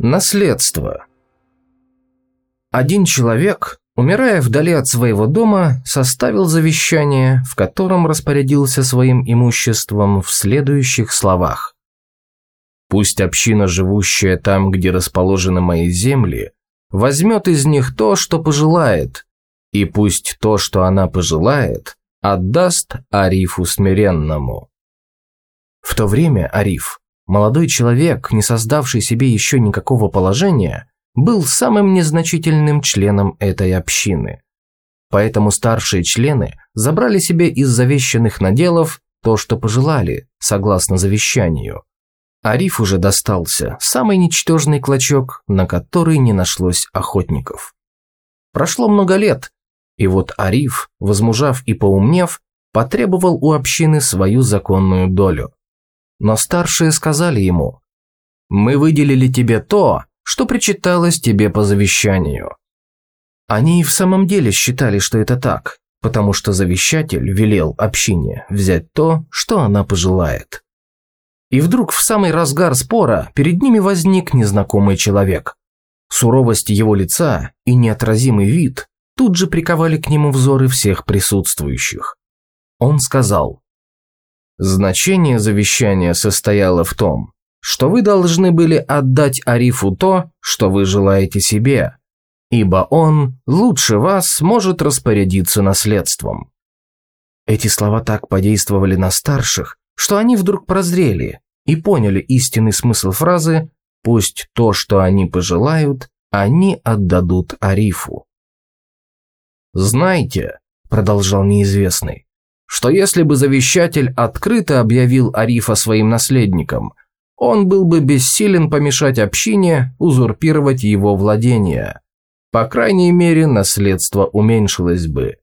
Наследство. Один человек, умирая вдали от своего дома, составил завещание, в котором распорядился своим имуществом в следующих словах. «Пусть община, живущая там, где расположены мои земли, возьмет из них то, что пожелает, и пусть то, что она пожелает, отдаст Арифу смиренному». В то время Ариф, Молодой человек, не создавший себе еще никакого положения, был самым незначительным членом этой общины. Поэтому старшие члены забрали себе из завещанных наделов то, что пожелали, согласно завещанию. Ариф уже достался самый ничтожный клочок, на который не нашлось охотников. Прошло много лет, и вот Ариф, возмужав и поумнев, потребовал у общины свою законную долю. Но старшие сказали ему, «Мы выделили тебе то, что причиталось тебе по завещанию». Они и в самом деле считали, что это так, потому что завещатель велел общине взять то, что она пожелает. И вдруг в самый разгар спора перед ними возник незнакомый человек. Суровость его лица и неотразимый вид тут же приковали к нему взоры всех присутствующих. Он сказал, Значение завещания состояло в том, что вы должны были отдать Арифу то, что вы желаете себе, ибо он лучше вас может распорядиться наследством. Эти слова так подействовали на старших, что они вдруг прозрели и поняли истинный смысл фразы «пусть то, что они пожелают, они отдадут Арифу». «Знайте», – продолжал неизвестный, что если бы завещатель открыто объявил Арифа своим наследником, он был бы бессилен помешать общине узурпировать его владения. По крайней мере, наследство уменьшилось бы.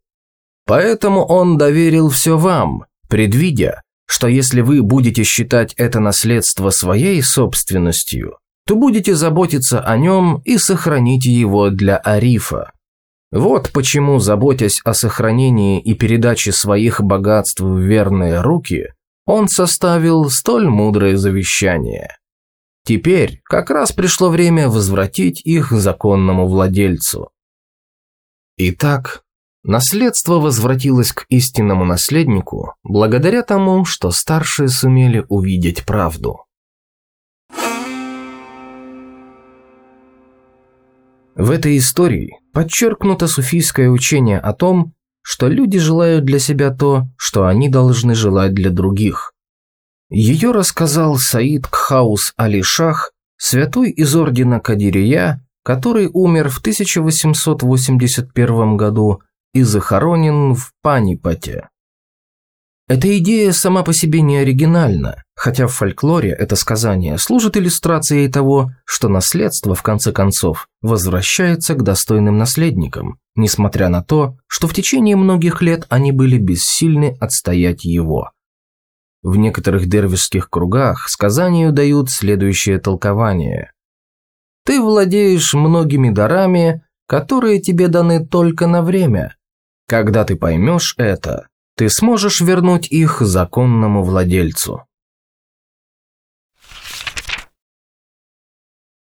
Поэтому он доверил все вам, предвидя, что если вы будете считать это наследство своей собственностью, то будете заботиться о нем и сохраните его для Арифа. Вот почему, заботясь о сохранении и передаче своих богатств в верные руки, он составил столь мудрое завещание. Теперь как раз пришло время возвратить их законному владельцу. Итак, наследство возвратилось к истинному наследнику благодаря тому, что старшие сумели увидеть правду. В этой истории подчеркнуто суфийское учение о том, что люди желают для себя то, что они должны желать для других. Ее рассказал Саид Кхаус Али Шах, святой из ордена Кадирия, который умер в 1881 году и захоронен в Панипате. Эта идея сама по себе не оригинальна, хотя в фольклоре это сказание служит иллюстрацией того, что наследство, в конце концов, возвращается к достойным наследникам, несмотря на то, что в течение многих лет они были бессильны отстоять его. В некоторых дервишских кругах сказанию дают следующее толкование. «Ты владеешь многими дарами, которые тебе даны только на время. Когда ты поймешь это, ты сможешь вернуть их законному владельцу.